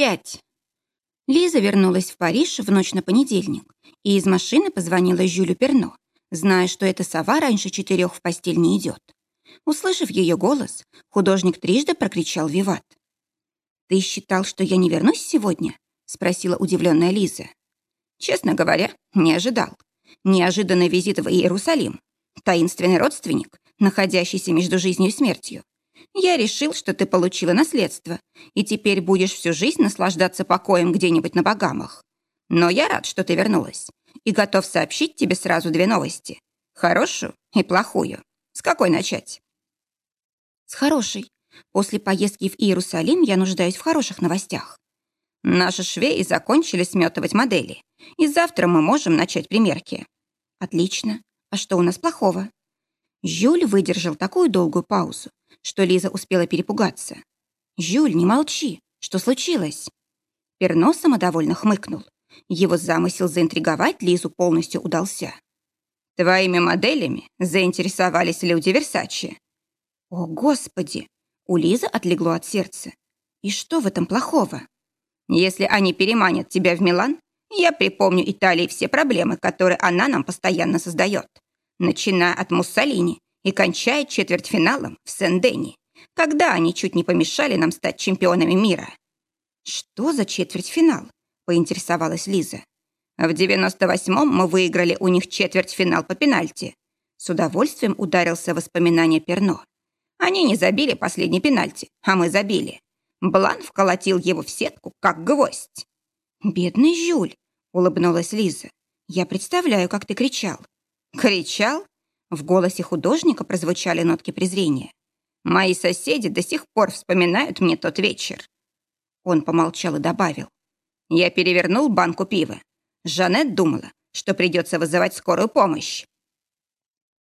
Пять. Лиза вернулась в Париж в ночь на понедельник и из машины позвонила Жюлю Перно, зная, что эта сова раньше четырех в постель не идет. Услышав ее голос, художник трижды прокричал «Виват». «Ты считал, что я не вернусь сегодня?» — спросила удивленная Лиза. «Честно говоря, не ожидал. Неожиданный визит в Иерусалим. Таинственный родственник, находящийся между жизнью и смертью. Я решил, что ты получила наследство, и теперь будешь всю жизнь наслаждаться покоем где-нибудь на Багамах. Но я рад, что ты вернулась, и готов сообщить тебе сразу две новости. Хорошую и плохую. С какой начать? С хорошей. После поездки в Иерусалим я нуждаюсь в хороших новостях. Наши швеи закончили сметывать модели, и завтра мы можем начать примерки. Отлично. А что у нас плохого? Жюль выдержал такую долгую паузу, что Лиза успела перепугаться. «Жюль, не молчи! Что случилось?» Перно самодовольно хмыкнул. Его замысел заинтриговать Лизу полностью удался. «Твоими моделями заинтересовались люди Версачи». «О, Господи!» У Лизы отлегло от сердца. «И что в этом плохого?» «Если они переманят тебя в Милан, я припомню Италии все проблемы, которые она нам постоянно создает, начиная от Муссолини и кончая четвертьфиналом в Сен-Дени, когда они чуть не помешали нам стать чемпионами мира. «Что за четвертьфинал?» – поинтересовалась Лиза. В 98-м мы выиграли у них четвертьфинал по пенальти. С удовольствием ударился воспоминание Перно. Они не забили последний пенальти, а мы забили. Блан вколотил его в сетку, как гвоздь. «Бедный Жюль», — улыбнулась Лиза. «Я представляю, как ты кричал». «Кричал? В голосе художника прозвучали нотки презрения. «Мои соседи до сих пор вспоминают мне тот вечер». Он помолчал и добавил. «Я перевернул банку пива. Жанет думала, что придется вызывать скорую помощь».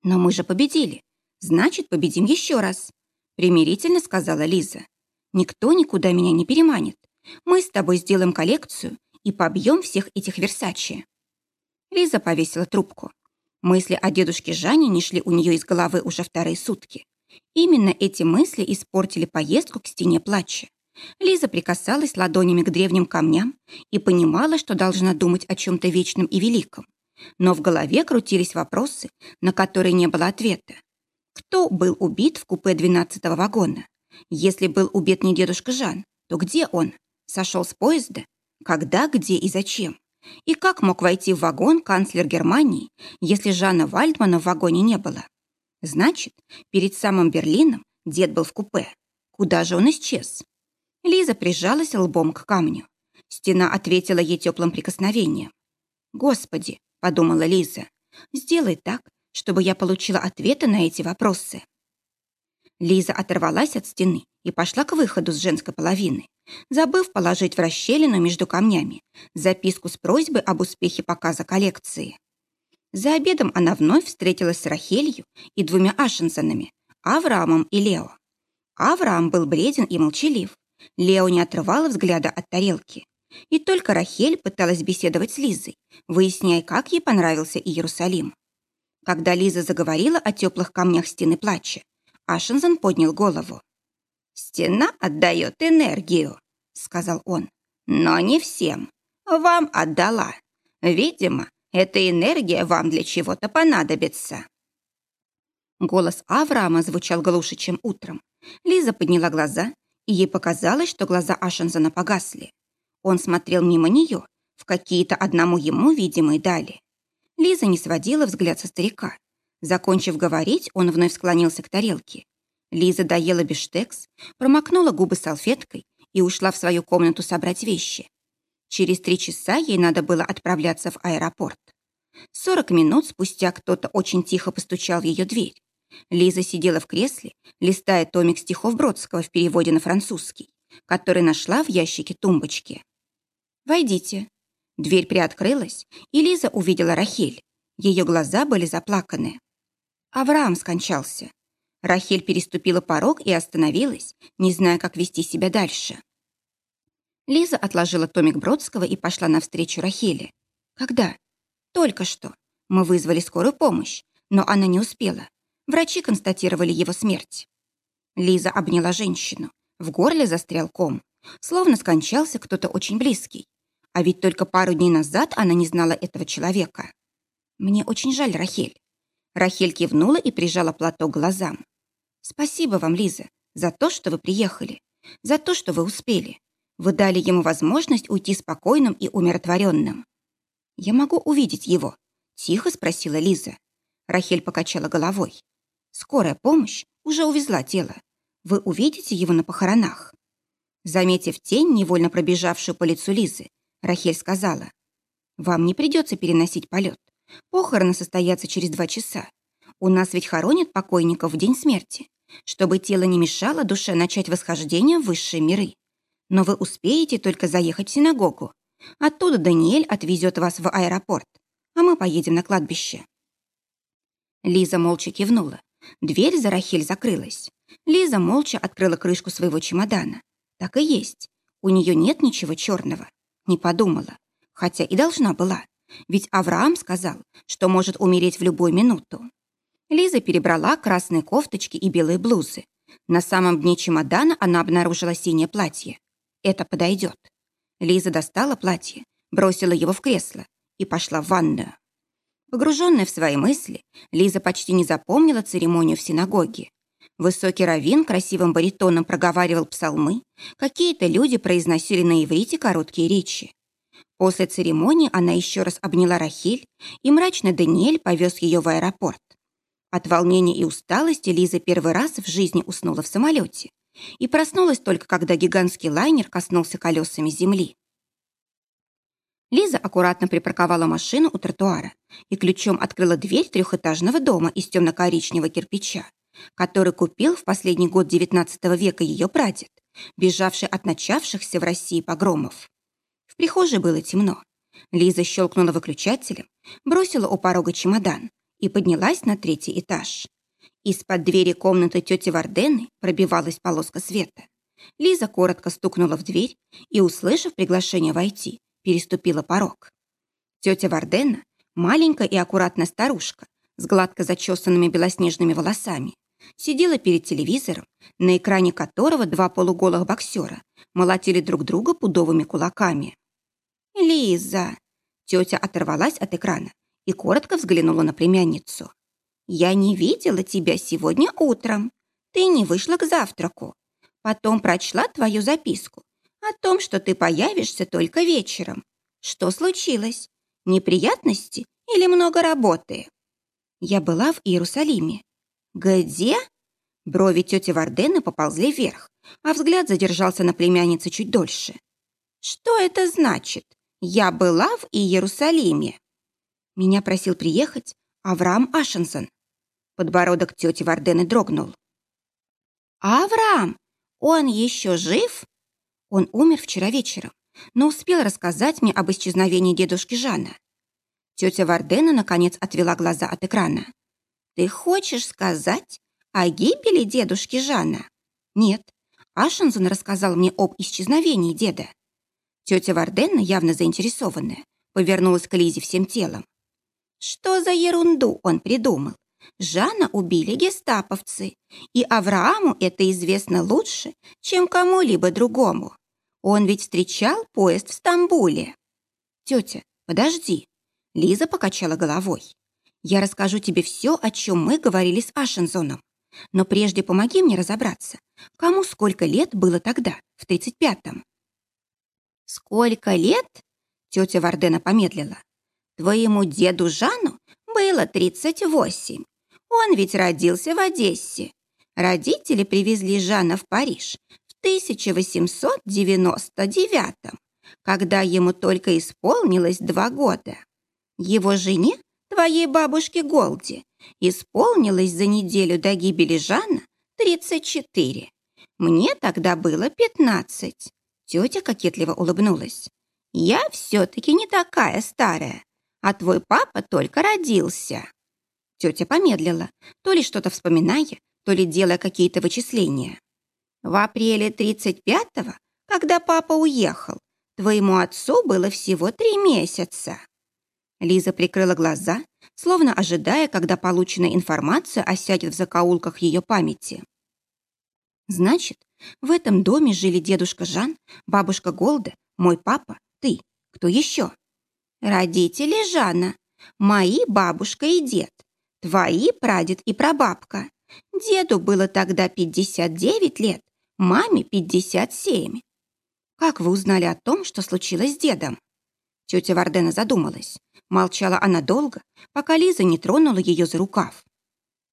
«Но мы же победили. Значит, победим еще раз», — примирительно сказала Лиза. «Никто никуда меня не переманит. Мы с тобой сделаем коллекцию и побьем всех этих Версачи». Лиза повесила трубку. Мысли о дедушке Жане не шли у нее из головы уже вторые сутки. Именно эти мысли испортили поездку к стене плача. Лиза прикасалась ладонями к древним камням и понимала, что должна думать о чем-то вечном и великом. Но в голове крутились вопросы, на которые не было ответа. Кто был убит в купе 12-го вагона? Если был убит не дедушка Жан, то где он? Сошел с поезда? Когда, где и зачем? И как мог войти в вагон канцлер Германии, если Жанна Вальдмана в вагоне не было? Значит, перед самым Берлином дед был в купе. Куда же он исчез? Лиза прижалась лбом к камню. Стена ответила ей теплым прикосновением. «Господи», — подумала Лиза, — «сделай так, чтобы я получила ответы на эти вопросы». Лиза оторвалась от стены и пошла к выходу с женской половины забыв положить в расщелину между камнями записку с просьбой об успехе показа коллекции. За обедом она вновь встретилась с Рахелью и двумя Ашенсонами, Авраамом и Лео. Авраам был бледен и молчалив. Лео не отрывала взгляда от тарелки. И только Рахель пыталась беседовать с Лизой, выясняя, как ей понравился Иерусалим. Когда Лиза заговорила о теплых камнях стены плача, Ашенсон поднял голову. «Стена отдает энергию», — сказал он. «Но не всем. Вам отдала. Видимо, эта энергия вам для чего-то понадобится». Голос Авраама звучал глуше, чем утром. Лиза подняла глаза, и ей показалось, что глаза Ашензана погасли. Он смотрел мимо нее, в какие-то одному ему видимые дали. Лиза не сводила взгляд со старика. Закончив говорить, он вновь склонился к тарелке. Лиза доела биштекс, промокнула губы салфеткой и ушла в свою комнату собрать вещи. Через три часа ей надо было отправляться в аэропорт. Сорок минут спустя кто-то очень тихо постучал в ее дверь. Лиза сидела в кресле, листая томик стихов Бродского в переводе на французский, который нашла в ящике тумбочки. «Войдите». Дверь приоткрылась, и Лиза увидела Рахель. Ее глаза были заплаканы. Авраам скончался. Рахель переступила порог и остановилась, не зная, как вести себя дальше. Лиза отложила томик Бродского и пошла навстречу Рахеле. «Когда?» «Только что. Мы вызвали скорую помощь, но она не успела. Врачи констатировали его смерть». Лиза обняла женщину. В горле застрял ком. словно скончался кто-то очень близкий. А ведь только пару дней назад она не знала этого человека. Мне очень жаль, Рахель. Рахель кивнула и прижала платок к глазам. Спасибо вам, Лиза, за то, что вы приехали, за то, что вы успели. Вы дали ему возможность уйти спокойным и умиротворенным. Я могу увидеть его? Тихо спросила Лиза. Рахель покачала головой. Скорая помощь уже увезла тело. Вы увидите его на похоронах. Заметив тень, невольно пробежавшую по лицу Лизы, Рахель сказала, «Вам не придется переносить полет. Похороны состоятся через два часа. У нас ведь хоронят покойников в день смерти, чтобы тело не мешало душе начать восхождение в высшие миры. Но вы успеете только заехать в синагогу. Оттуда Даниэль отвезет вас в аэропорт, а мы поедем на кладбище». Лиза молча кивнула. Дверь за Рахель закрылась. Лиза молча открыла крышку своего чемодана. Так и есть. У нее нет ничего черного. Не подумала. Хотя и должна была. Ведь Авраам сказал, что может умереть в любую минуту. Лиза перебрала красные кофточки и белые блузы. На самом дне чемодана она обнаружила синее платье. Это подойдет. Лиза достала платье, бросила его в кресло и пошла в ванную. Погруженная в свои мысли, Лиза почти не запомнила церемонию в синагоге. Высокий раввин красивым баритоном проговаривал псалмы, какие-то люди произносили на иврите короткие речи. После церемонии она еще раз обняла Рахиль, и мрачный Даниэль повез ее в аэропорт. От волнения и усталости Лиза первый раз в жизни уснула в самолете и проснулась только когда гигантский лайнер коснулся колесами земли. Лиза аккуратно припарковала машину у тротуара и ключом открыла дверь трехэтажного дома из темно-коричневого кирпича который купил в последний год XIX века ее прадед, бежавший от начавшихся в России погромов. В прихожей было темно. Лиза щелкнула выключателем, бросила у порога чемодан и поднялась на третий этаж. Из-под двери комнаты тети Вардены пробивалась полоска света. Лиза коротко стукнула в дверь и, услышав приглашение войти, переступила порог. Тетя Вардена, маленькая и аккуратная старушка, с гладко зачесанными белоснежными волосами, сидела перед телевизором, на экране которого два полуголых боксера молотили друг друга пудовыми кулаками. «Лиза!» Тетя оторвалась от экрана и коротко взглянула на племянницу. «Я не видела тебя сегодня утром. Ты не вышла к завтраку. Потом прочла твою записку о том, что ты появишься только вечером. Что случилось? Неприятности или много работы?» Я была в Иерусалиме. «Где?» Брови тети Вардены поползли вверх, а взгляд задержался на племяннице чуть дольше. «Что это значит? Я была в Иерусалиме?» Меня просил приехать Авраам Ашенсон. Подбородок тети Вардены дрогнул. «Авраам? Он еще жив?» Он умер вчера вечером, но успел рассказать мне об исчезновении дедушки Жана. Тетя Вардена, наконец, отвела глаза от экрана. «Ты хочешь сказать о гибели дедушки Жана?» «Нет, Ашенсон рассказал мне об исчезновении деда». Тетя Варденна, явно заинтересованная, повернулась к Лизе всем телом. «Что за ерунду он придумал? Жана убили гестаповцы, и Аврааму это известно лучше, чем кому-либо другому. Он ведь встречал поезд в Стамбуле». «Тетя, подожди». Лиза покачала головой. Я расскажу тебе все, о чем мы говорили с Ашензоном. Но прежде помоги мне разобраться, кому сколько лет было тогда, в 35-м. Сколько лет? Тетя Вардена помедлила. Твоему деду Жану было 38. Он ведь родился в Одессе. Родители привезли Жана в Париж в 1899 когда ему только исполнилось два года. Его жене твоей бабушке Голди исполнилось за неделю до гибели Жанна 34. Мне тогда было 15. Тетя кокетливо улыбнулась. Я все-таки не такая старая, а твой папа только родился. Тетя помедлила, то ли что-то вспоминая, то ли делая какие-то вычисления. В апреле 35-го, когда папа уехал, твоему отцу было всего три месяца. Лиза прикрыла глаза, словно ожидая, когда полученная информация осядет в закоулках ее памяти. Значит, в этом доме жили дедушка Жан, бабушка Голда, мой папа, ты. Кто еще? Родители Жана. Мои бабушка и дед. Твои прадед и прабабка. Деду было тогда 59 лет, маме 57. Как вы узнали о том, что случилось с дедом? Тетя Вардена задумалась. Молчала она долго, пока Лиза не тронула ее за рукав.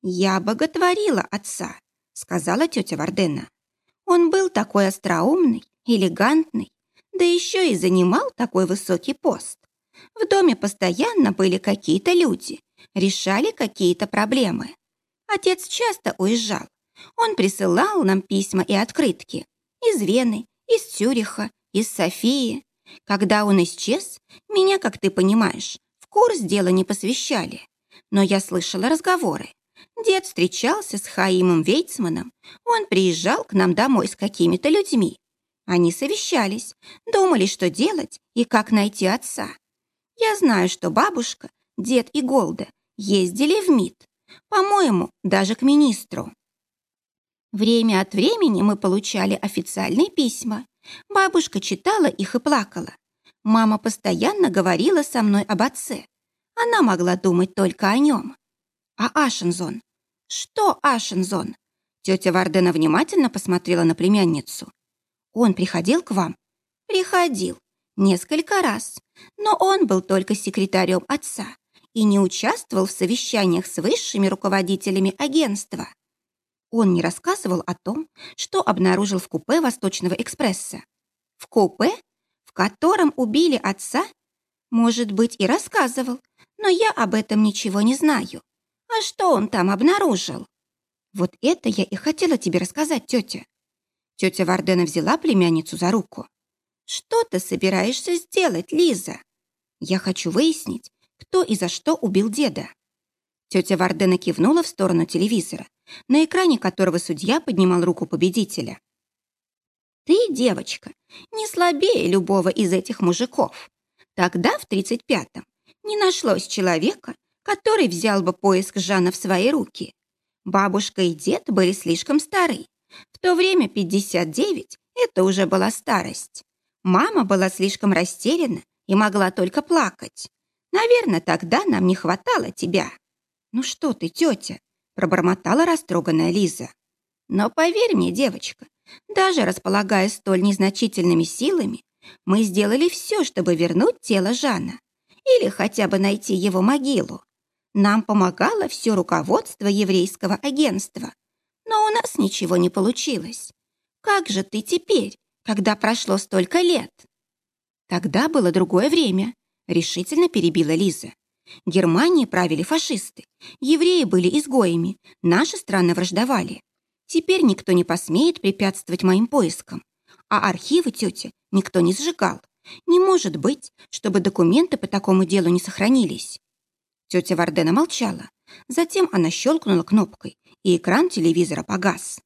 «Я боготворила отца», — сказала тетя Вардена. «Он был такой остроумный, элегантный, да еще и занимал такой высокий пост. В доме постоянно были какие-то люди, решали какие-то проблемы. Отец часто уезжал. Он присылал нам письма и открытки. Из Вены, из Цюриха, из Софии. Когда он исчез, меня, как ты понимаешь, в курс дела не посвящали. Но я слышала разговоры. Дед встречался с Хаимом Вейцманом. Он приезжал к нам домой с какими-то людьми. Они совещались, думали, что делать и как найти отца. Я знаю, что бабушка, дед и Голда ездили в МИД. По-моему, даже к министру. Время от времени мы получали официальные письма. Бабушка читала их и плакала. Мама постоянно говорила со мной об отце. Она могла думать только о нем. А Ашензон? Что Ашензон? Тетя Вардена внимательно посмотрела на племянницу. Он приходил к вам? Приходил. Несколько раз. Но он был только секретарем отца и не участвовал в совещаниях с высшими руководителями агентства. Он не рассказывал о том, что обнаружил в купе Восточного экспресса. В купе, в котором убили отца? Может быть, и рассказывал, но я об этом ничего не знаю. А что он там обнаружил? Вот это я и хотела тебе рассказать, тетя. Тетя Вардена взяла племянницу за руку. Что ты собираешься сделать, Лиза? Я хочу выяснить, кто и за что убил деда. Тетя Вардена кивнула в сторону телевизора, на экране которого судья поднимал руку победителя. «Ты, девочка, не слабее любого из этих мужиков. Тогда, в 35-м, не нашлось человека, который взял бы поиск Жана в свои руки. Бабушка и дед были слишком стары. В то время 59 – это уже была старость. Мама была слишком растеряна и могла только плакать. Наверное, тогда нам не хватало тебя. Ну что ты, тетя, пробормотала растроганная Лиза. Но поверь мне, девочка, даже располагая столь незначительными силами, мы сделали все, чтобы вернуть тело Жана или хотя бы найти его могилу. Нам помогало все руководство еврейского агентства, но у нас ничего не получилось. Как же ты теперь, когда прошло столько лет? Тогда было другое время, решительно перебила Лиза. Германии правили фашисты, евреи были изгоями, наши страны враждовали. Теперь никто не посмеет препятствовать моим поискам. А архивы, тетя, никто не сжигал. Не может быть, чтобы документы по такому делу не сохранились. Тетя Вардена молчала. Затем она щелкнула кнопкой, и экран телевизора погас.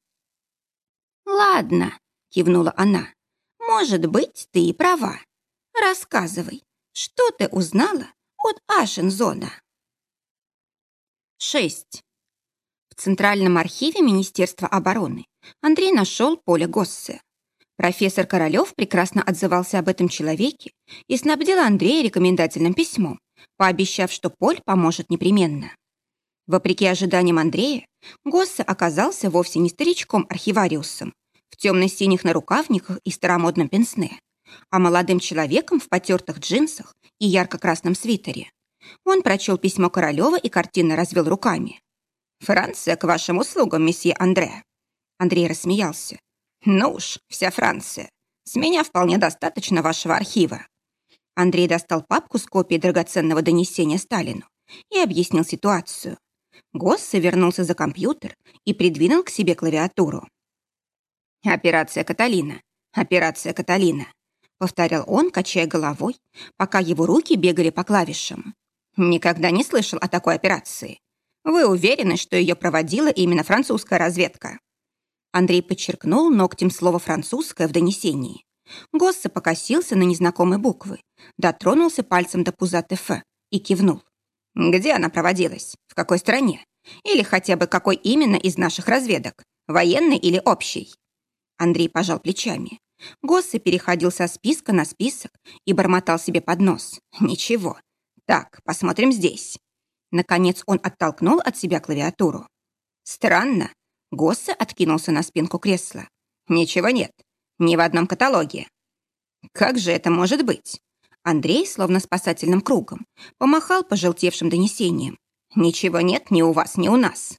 «Ладно», — кивнула она. «Может быть, ты и права. Рассказывай, что ты узнала от Ашензона?» 6. В Центральном архиве Министерства обороны Андрей нашел поле Госсе. Профессор Королёв прекрасно отзывался об этом человеке и снабдил Андрея рекомендательным письмом, пообещав, что Поль поможет непременно. Вопреки ожиданиям Андрея, Госсе оказался вовсе не старичком-архивариусом в темно-синих нарукавниках и старомодном пенсне, а молодым человеком в потертых джинсах и ярко-красном свитере. Он прочел письмо Королева и картинно развел руками. «Франция к вашим услугам, месье Андре». Андрей рассмеялся. «Ну уж, вся Франция. С меня вполне достаточно вашего архива. Андрей достал папку с копией драгоценного донесения Сталину и объяснил ситуацию. Госсе вернулся за компьютер и придвинул к себе клавиатуру. «Операция Каталина! Операция Каталина!» — повторял он, качая головой, пока его руки бегали по клавишам. «Никогда не слышал о такой операции. Вы уверены, что ее проводила именно французская разведка?» Андрей подчеркнул ногтем слово «французское» в донесении. Госса покосился на незнакомые буквы, дотронулся пальцем до пузатой «Ф» и кивнул. «Где она проводилась? В какой стране? Или хотя бы какой именно из наших разведок? Военный или общий?» Андрей пожал плечами. Госса переходил со списка на список и бормотал себе под нос. «Ничего. Так, посмотрим здесь». Наконец он оттолкнул от себя клавиатуру. «Странно». Госса откинулся на спинку кресла. «Ничего нет. Ни в одном каталоге». «Как же это может быть?» Андрей, словно спасательным кругом, помахал пожелтевшим донесением. «Ничего нет ни у вас, ни у нас».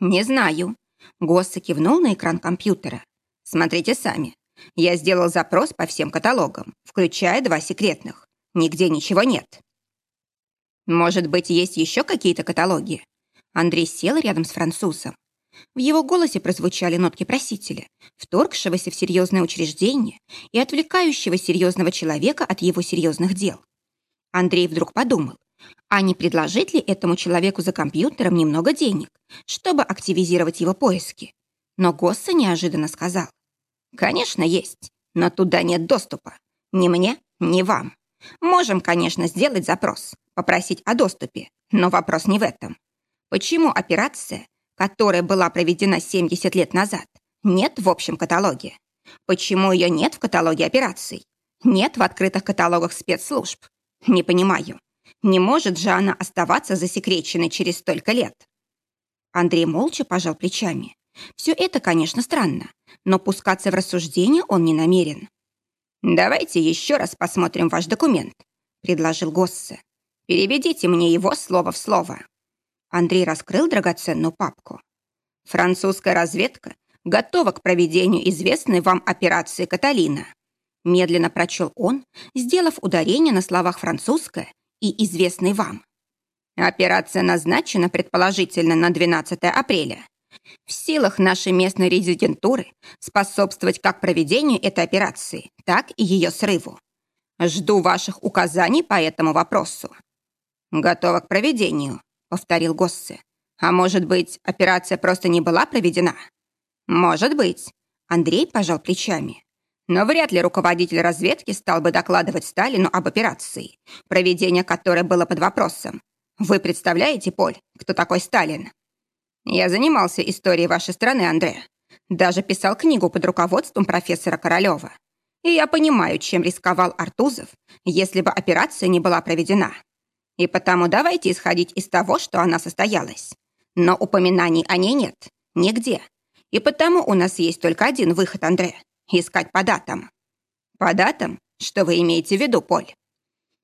«Не знаю». Госса кивнул на экран компьютера. «Смотрите сами. Я сделал запрос по всем каталогам, включая два секретных. Нигде ничего нет». «Может быть, есть еще какие-то каталоги?» Андрей сел рядом с французом. В его голосе прозвучали нотки просителя, вторгшегося в серьезное учреждение и отвлекающего серьезного человека от его серьезных дел. Андрей вдруг подумал, а не предложить ли этому человеку за компьютером немного денег, чтобы активизировать его поиски? Но Госса неожиданно сказал, «Конечно, есть, но туда нет доступа. Ни мне, ни вам. Можем, конечно, сделать запрос, попросить о доступе, но вопрос не в этом. Почему операция, которая была проведена 70 лет назад, нет в общем каталоге? Почему ее нет в каталоге операций? Нет в открытых каталогах спецслужб? Не понимаю. Не может же она оставаться засекреченной через столько лет? Андрей молча пожал плечами. Все это, конечно, странно, но пускаться в рассуждение он не намерен. «Давайте еще раз посмотрим ваш документ», — предложил Госсе. «Переведите мне его слово в слово». Андрей раскрыл драгоценную папку. «Французская разведка готова к проведению известной вам операции «Каталина». Медленно прочел он, сделав ударение на словах «французская» и «известный вам». Операция назначена предположительно на 12 апреля. В силах нашей местной резидентуры способствовать как проведению этой операции, так и ее срыву. Жду ваших указаний по этому вопросу. Готова к проведению, повторил Госсе. А может быть, операция просто не была проведена? Может быть. Андрей пожал плечами. Но вряд ли руководитель разведки стал бы докладывать Сталину об операции, проведение которой было под вопросом. Вы представляете, Поль, кто такой Сталин? Я занимался историей вашей страны, Андре. Даже писал книгу под руководством профессора Королева. И я понимаю, чем рисковал Артузов, если бы операция не была проведена. И потому давайте исходить из того, что она состоялась. Но упоминаний о ней нет. Нигде. И потому у нас есть только один выход, Андре. Искать по датам. По датам? Что вы имеете в виду, Поль?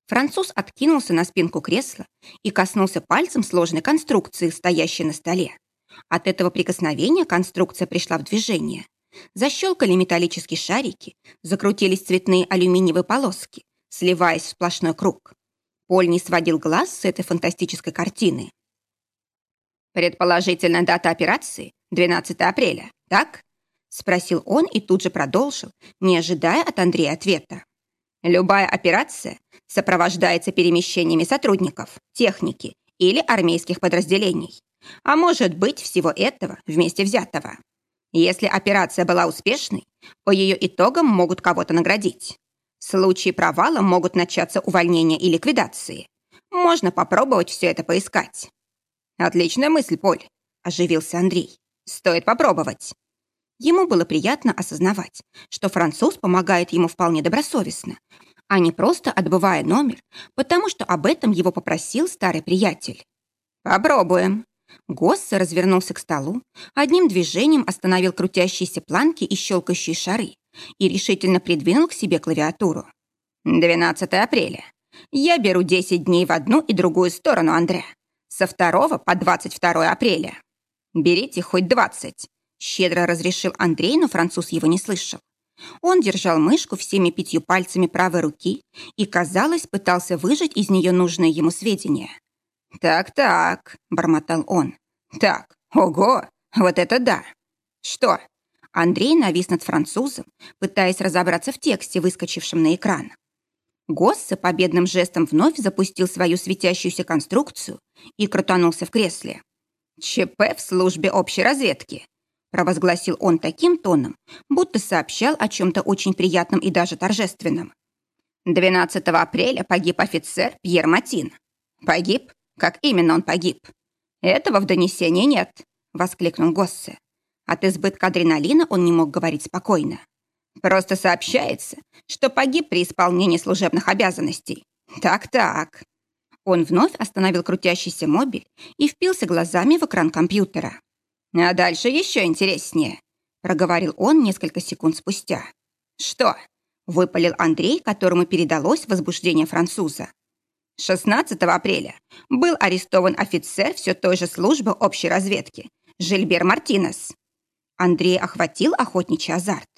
Француз откинулся на спинку кресла и коснулся пальцем сложной конструкции, стоящей на столе. От этого прикосновения конструкция пришла в движение. Защелкали металлические шарики, закрутились цветные алюминиевые полоски, сливаясь в сплошной круг. Поль не сводил глаз с этой фантастической картины. «Предположительно, дата операции — 12 апреля, так?» — спросил он и тут же продолжил, не ожидая от Андрея ответа. «Любая операция сопровождается перемещениями сотрудников, техники или армейских подразделений. А может быть, всего этого вместе взятого. Если операция была успешной, по ее итогам могут кого-то наградить. В случае провала могут начаться увольнения и ликвидации. Можно попробовать все это поискать. Отличная мысль, Поль, оживился Андрей. Стоит попробовать. Ему было приятно осознавать, что француз помогает ему вполне добросовестно, а не просто отбывая номер, потому что об этом его попросил старый приятель. «Попробуем». Госса развернулся к столу, одним движением остановил крутящиеся планки и щелкающие шары и решительно придвинул к себе клавиатуру. «12 апреля. Я беру 10 дней в одну и другую сторону, Андре. Со 2 по 22 апреля. Берите хоть 20. Щедро разрешил Андрей, но француз его не слышал. Он держал мышку всеми пятью пальцами правой руки и, казалось, пытался выжать из нее нужные ему сведения. «Так-так», — бормотал он. «Так, ого, вот это да!» «Что?» Андрей навис над французом, пытаясь разобраться в тексте, выскочившем на экран. Госсе победным жестом вновь запустил свою светящуюся конструкцию и крутанулся в кресле. «ЧП в службе общей разведки», провозгласил он таким тоном, будто сообщал о чем-то очень приятном и даже торжественном. 12 апреля погиб офицер Пьер Матин. Погиб? Как именно он погиб? Этого в донесении нет, воскликнул Госсе. От избытка адреналина он не мог говорить спокойно. Просто сообщается, что погиб при исполнении служебных обязанностей. Так-так. Он вновь остановил крутящийся мобиль и впился глазами в экран компьютера. А дальше еще интереснее, проговорил он несколько секунд спустя. Что? Выпалил Андрей, которому передалось возбуждение француза. 16 апреля был арестован офицер все той же службы общей разведки Жильбер Мартинес. Андрей охватил охотничий азарт.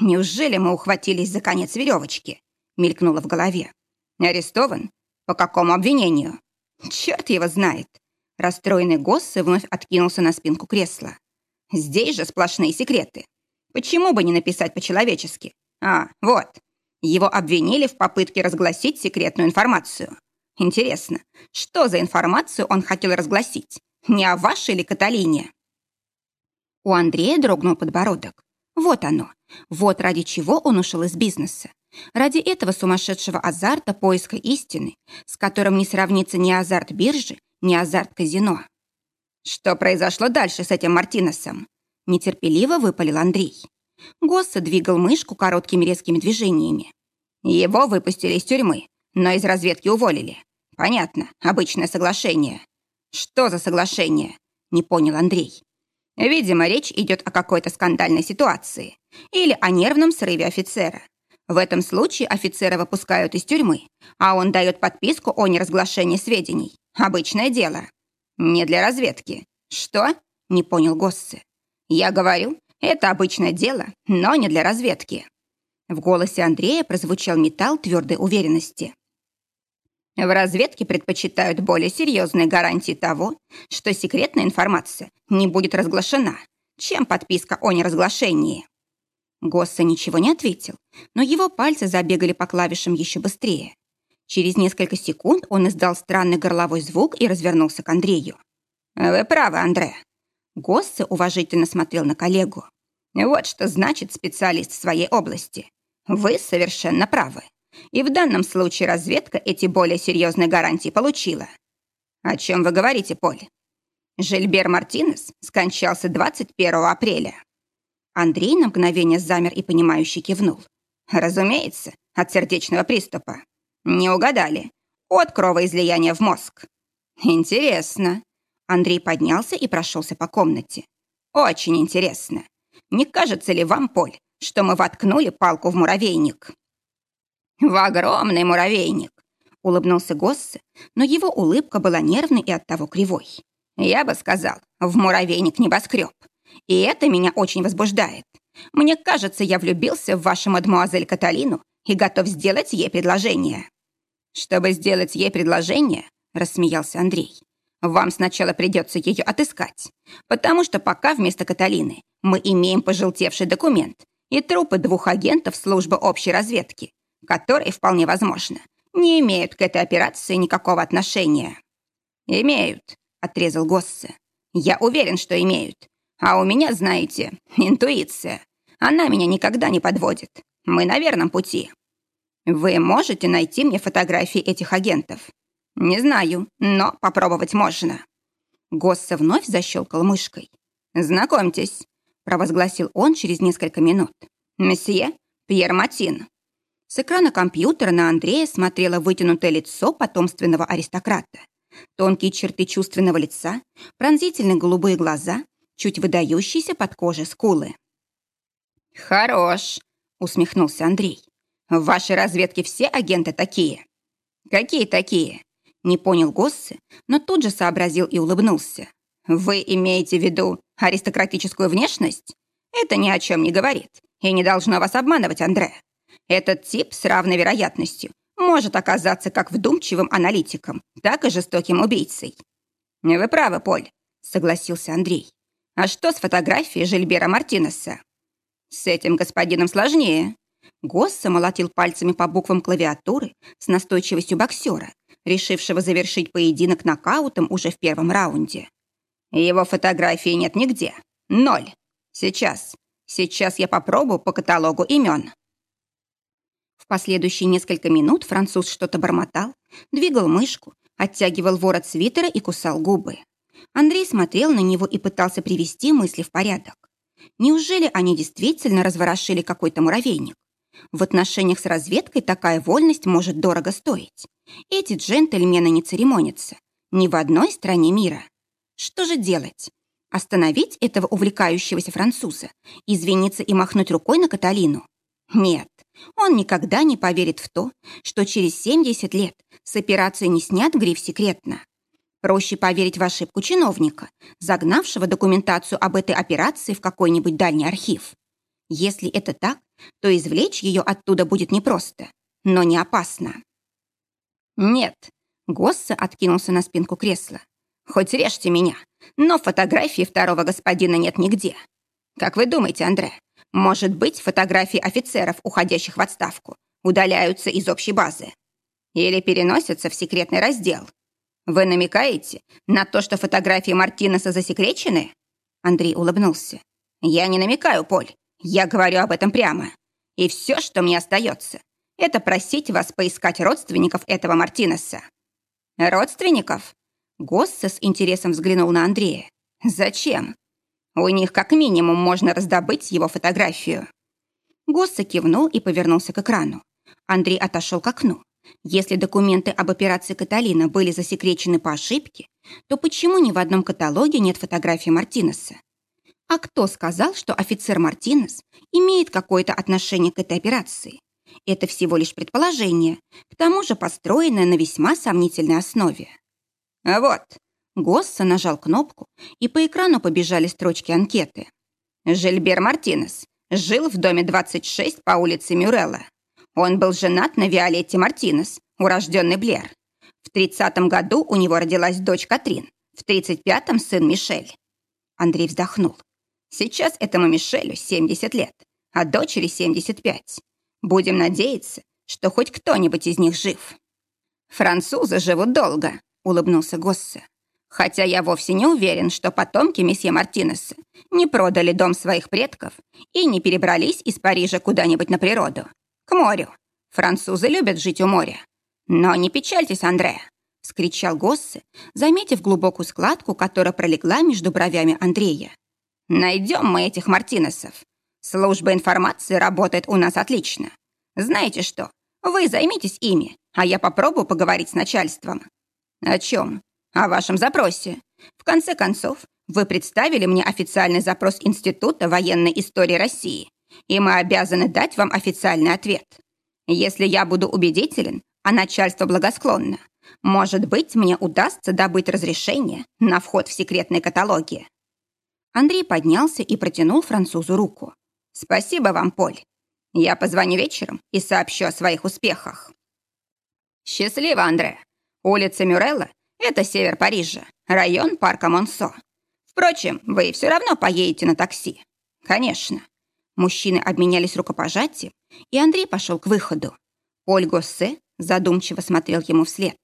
«Неужели мы ухватились за конец веревочки?» мелькнуло в голове. «Арестован? По какому обвинению?» «Черт его знает!» Расстроенный Госсе вновь откинулся на спинку кресла. «Здесь же сплошные секреты. Почему бы не написать по-человечески? А, вот. Его обвинили в попытке разгласить секретную информацию. Интересно, что за информацию он хотел разгласить? Не о вашей ли Каталине? У Андрея дрогнул подбородок. Вот оно. Вот ради чего он ушел из бизнеса. Ради этого сумасшедшего азарта поиска истины, с которым не сравнится ни азарт биржи, ни азарт казино. Что произошло дальше с этим Мартинесом? Нетерпеливо выпалил Андрей. Госса двигал мышку короткими резкими движениями. Его выпустили из тюрьмы, но из разведки уволили. Понятно, обычное соглашение. Что за соглашение? Не понял Андрей. Видимо, речь идет о какой-то скандальной ситуации или о нервном срыве офицера. В этом случае офицера выпускают из тюрьмы, а он дает подписку о неразглашении сведений. Обычное дело. Не для разведки. Что? Не понял Госсе. Я говорю, это обычное дело, но не для разведки. В голосе Андрея прозвучал металл твердой уверенности. В разведке предпочитают более серьезные гарантии того, что секретная информация не будет разглашена, чем подписка о неразглашении. Госса ничего не ответил, но его пальцы забегали по клавишам еще быстрее. Через несколько секунд он издал странный горловой звук и развернулся к Андрею. «Вы правы, Андре. Госсе уважительно смотрел на коллегу. «Вот что значит специалист в своей области. Вы совершенно правы. И в данном случае разведка эти более серьезные гарантии получила. О чем вы говорите, Поль? Жильбер Мартинес скончался 21 апреля. Андрей на мгновение замер и понимающе кивнул. Разумеется, от сердечного приступа. Не угадали. От кровоизлияния в мозг. Интересно. Андрей поднялся и прошелся по комнате. «Очень интересно. Не кажется ли вам, Поль, что мы воткнули палку в муравейник?» «В огромный муравейник!» — улыбнулся Госсе, но его улыбка была нервной и оттого кривой. «Я бы сказал, в муравейник небоскреб. И это меня очень возбуждает. Мне кажется, я влюбился в вашу мадмуазель Каталину и готов сделать ей предложение». «Чтобы сделать ей предложение», — рассмеялся Андрей, вам сначала придется ее отыскать, потому что пока вместо Каталины мы имеем пожелтевший документ и трупы двух агентов службы общей разведки, которые, вполне возможно, не имеют к этой операции никакого отношения. «Имеют», — отрезал Госсе. «Я уверен, что имеют. А у меня, знаете, интуиция. Она меня никогда не подводит. Мы на верном пути. Вы можете найти мне фотографии этих агентов? «Не знаю, но попробовать можно». Госса вновь защелкал мышкой. «Знакомьтесь», — провозгласил он через несколько минут. «Месье Пьер Матин». С экрана компьютера на Андрея смотрело вытянутое лицо потомственного аристократа. Тонкие черты чувственного лица, пронзительные голубые глаза, чуть выдающиеся под кожей скулы. «Хорош», — усмехнулся Андрей. «В вашей разведке все агенты такие?» «Какие такие?» Не понял Госсе, но тут же сообразил и улыбнулся. «Вы имеете в виду аристократическую внешность? Это ни о чем не говорит и не должно вас обманывать, Андре. Этот тип с равной вероятностью может оказаться как вдумчивым аналитиком, так и жестоким убийцей». «Вы правы, Поль», — согласился Андрей. «А что с фотографией Жильбера Мартинеса?» «С этим господином сложнее». Госса молотил пальцами по буквам клавиатуры с настойчивостью боксера, решившего завершить поединок нокаутом уже в первом раунде. Его фотографии нет нигде. Ноль. Сейчас. Сейчас я попробую по каталогу имен. В последующие несколько минут француз что-то бормотал, двигал мышку, оттягивал ворот свитера и кусал губы. Андрей смотрел на него и пытался привести мысли в порядок. Неужели они действительно разворошили какой-то муравейник? В отношениях с разведкой такая вольность может дорого стоить. Эти джентльмены не церемонятся. Ни в одной стране мира. Что же делать? Остановить этого увлекающегося француза, извиниться и махнуть рукой на Каталину? Нет, он никогда не поверит в то, что через 70 лет с операции не снят гриф секретно. Проще поверить в ошибку чиновника, загнавшего документацию об этой операции в какой-нибудь дальний архив. Если это так, то извлечь ее оттуда будет непросто, но не опасно. «Нет», — Госса откинулся на спинку кресла. «Хоть режьте меня, но фотографии второго господина нет нигде. Как вы думаете, Андре, может быть, фотографии офицеров, уходящих в отставку, удаляются из общей базы? Или переносятся в секретный раздел? Вы намекаете на то, что фотографии Мартинеса засекречены?» Андрей улыбнулся. «Я не намекаю, Поль. Я говорю об этом прямо. И все, что мне остается, это просить вас поискать родственников этого Мартинеса». «Родственников?» Госса с интересом взглянул на Андрея. «Зачем? У них как минимум можно раздобыть его фотографию». Госса кивнул и повернулся к экрану. Андрей отошел к окну. Если документы об операции Каталина были засекречены по ошибке, то почему ни в одном каталоге нет фотографии Мартинеса? А кто сказал, что офицер Мартинес имеет какое-то отношение к этой операции? Это всего лишь предположение, к тому же построенное на весьма сомнительной основе. А вот, Госса нажал кнопку, и по экрану побежали строчки анкеты. Жильбер Мартинес жил в доме 26 по улице Мюрелла. Он был женат на Виолетте Мартинес, урожденный Блер. В 30-м году у него родилась дочь Катрин, в 35-м сын Мишель. Андрей вздохнул. Сейчас этому Мишелю 70 лет, а дочери 75. Будем надеяться, что хоть кто-нибудь из них жив. Французы живут долго, улыбнулся Госсе. Хотя я вовсе не уверен, что потомки месье Мартинеса не продали дом своих предков и не перебрались из Парижа куда-нибудь на природу. К морю. Французы любят жить у моря. Но не печальтесь, Андре, вскричал Госсе, заметив глубокую складку, которая пролегла между бровями Андрея. Найдем мы этих Мартинесов. Служба информации работает у нас отлично. Знаете что, вы займитесь ими, а я попробую поговорить с начальством. О чем? О вашем запросе. В конце концов, вы представили мне официальный запрос Института военной истории России, и мы обязаны дать вам официальный ответ. Если я буду убедителен, а начальство благосклонно, может быть, мне удастся добыть разрешение на вход в секретные каталоги. Андрей поднялся и протянул французу руку. «Спасибо вам, Поль. Я позвоню вечером и сообщу о своих успехах». «Счастливо, Андре. Улица Мюрелла — это север Парижа, район парка Монсо. Впрочем, вы все равно поедете на такси. Конечно». Мужчины обменялись рукопожатием, и Андрей пошел к выходу. Поль Госсе задумчиво смотрел ему вслед.